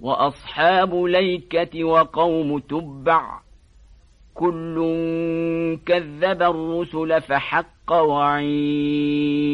وأصحاب ليكة وقوم تبع كل كذب الرسل فحق وعيد.